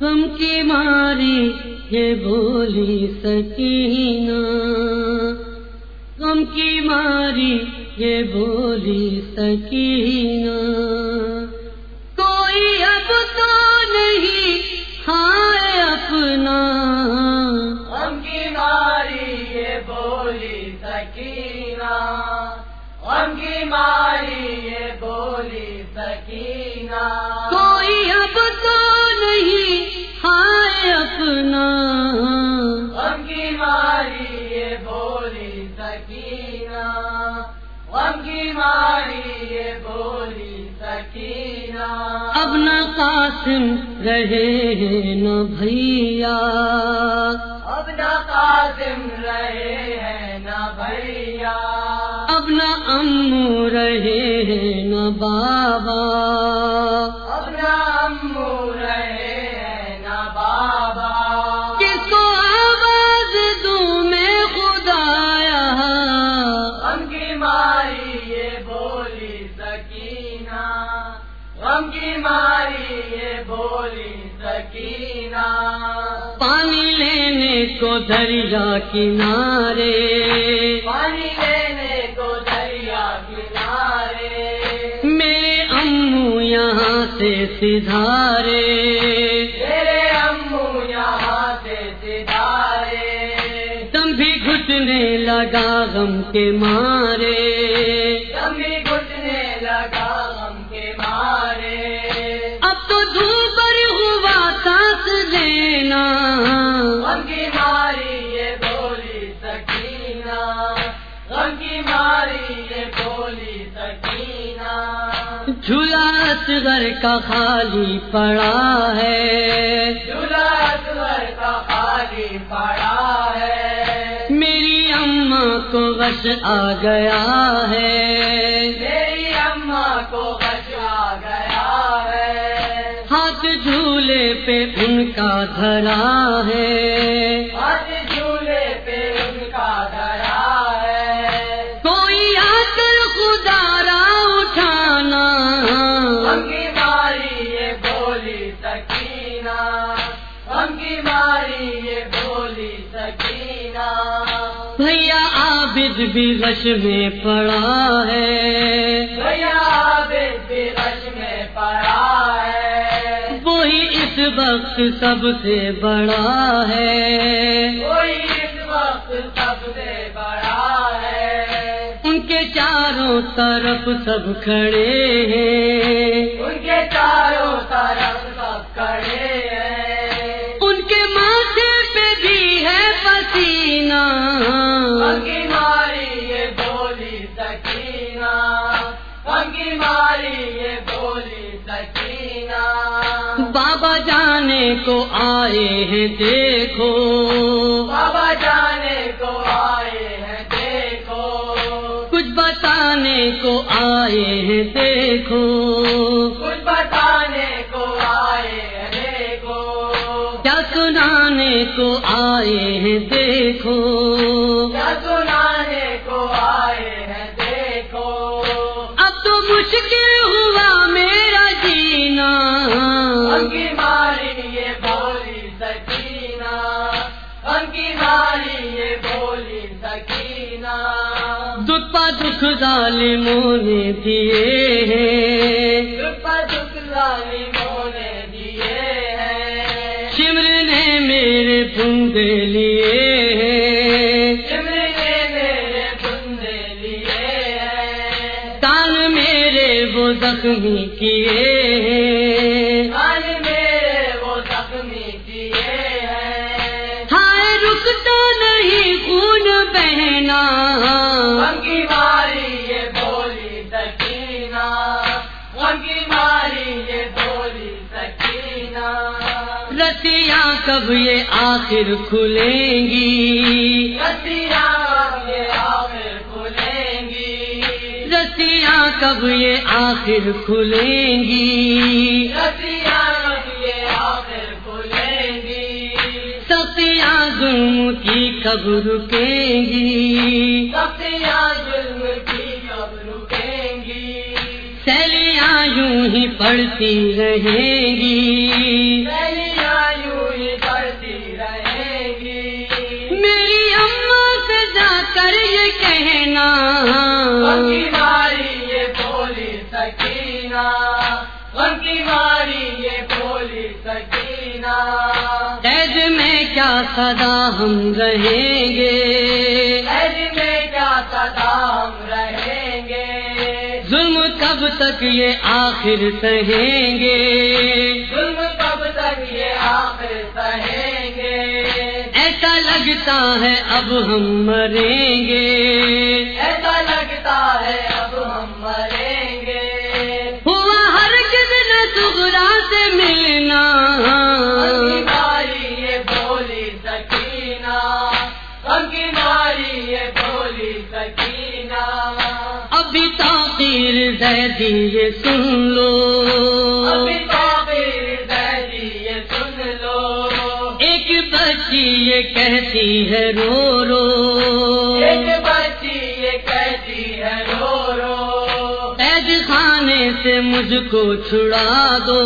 غم کی ماری یہ بولی سکینہ۔ غم کی ماری یہ بولی سکینہ۔ سکینہ غم کی ماری یہ بولی سکینہ۔ اب نہ قاسم رہے ہیں نہ بھیا۔ اب نہ قاسم رہے ہیں نہ بھیا۔ اب نہ امو رہے ہیں نہ بابا۔ سکینہ پانی لینے کو دریا کنارے۔ پانی لینے کو دریا کنارے۔ میرے امو یہاں سے سدھارے۔ تیرے امو یہاں سے سدھارے۔ تم بھی گھٹنے لگا غم کے مارے۔ لینا غم کی ماری یہ بولی سکینہ۔ غم کی ماری یہ بولی سکینہ۔ جھولا اصغر کا خالی پڑا ہے۔ جھولا اکبر کا خالی پڑا ہے۔ میری اماں کو غش آ گیا ہے۔ جھولے پہ ان کا دھرا ہے۔ آج جھولے پہ ان کا دھرا ہے۔ کوئی آ کر خدا را اٹھانا۔ غم کی ماری یہ بولی سکینہ۔ غم کی ماری یہ بولی سکینہ۔ بھیا عابد بھی غش میں پڑا ہے۔ بھیا وقت سب سے بڑا ہے۔ کوئی اس وقت سب سے بڑا ہے۔ ان کے چاروں طرف سب کھڑے ہیں۔ ان کے چاروں طرف سب کھڑے ہیں۔ ان کے ماتھے پہ بھی ہے پسینہ۔ ماری یہ بولی سکینہ۔ ماری یہ بولی سکینہ۔ بابا جانے کو آئے ہیں دیکھو۔ بابا جانے کو آئے ہیں دیکھو۔ کچھ بتانے کو آئے ہیں دیکھو۔ کچھ بتانے کو آئے ہیں دیکھو۔ کیا سنانے کو آئے ہیں دیکھو۔ کیا دکھ ظالموں نے دیے ہیں دکھ ظالموں نے دیے ہیں شمر نے میرے بندے لیے ہیں سمر نے میرے بندے لیے ہیں تان میرے وہ زخمی کیے ہیں رسیاں کب یہ آخر کھلیں گی؟ رسیاں کب یہ آخر کھلیں گی؟ سختیاں ظلم کی کب رکیں گی؟ سیلیاں یوں ہی پڑتی رہیں گی؟ یہ بولی سکینہ۔ غم کی ماری یہ بولی سکینہ۔ قید میں کیا صدا ہم رہیں گے؟ قید میں کیا صدا ہم رہیں گے؟ ظلم کب تک یہ آخر سہیں گے؟ ایسا لگتا ہے اب ہم مریں گے۔ ایسا لگتا ہے اب ہم مریں گے۔ ہوا ہر کس نے سغرا سے ملنا۔ غم کی ماری یہ بولی سکینہ۔ غم کی ماری یہ بولی سکینہ۔ ابھی تاخیر زیدی یہ سن لو۔ بچی یہ کہتی ہے رو رو۔ ایک بچی یہ کہتی ہے رو رو۔ قید خانے سے مجھ کو چھڑا دو۔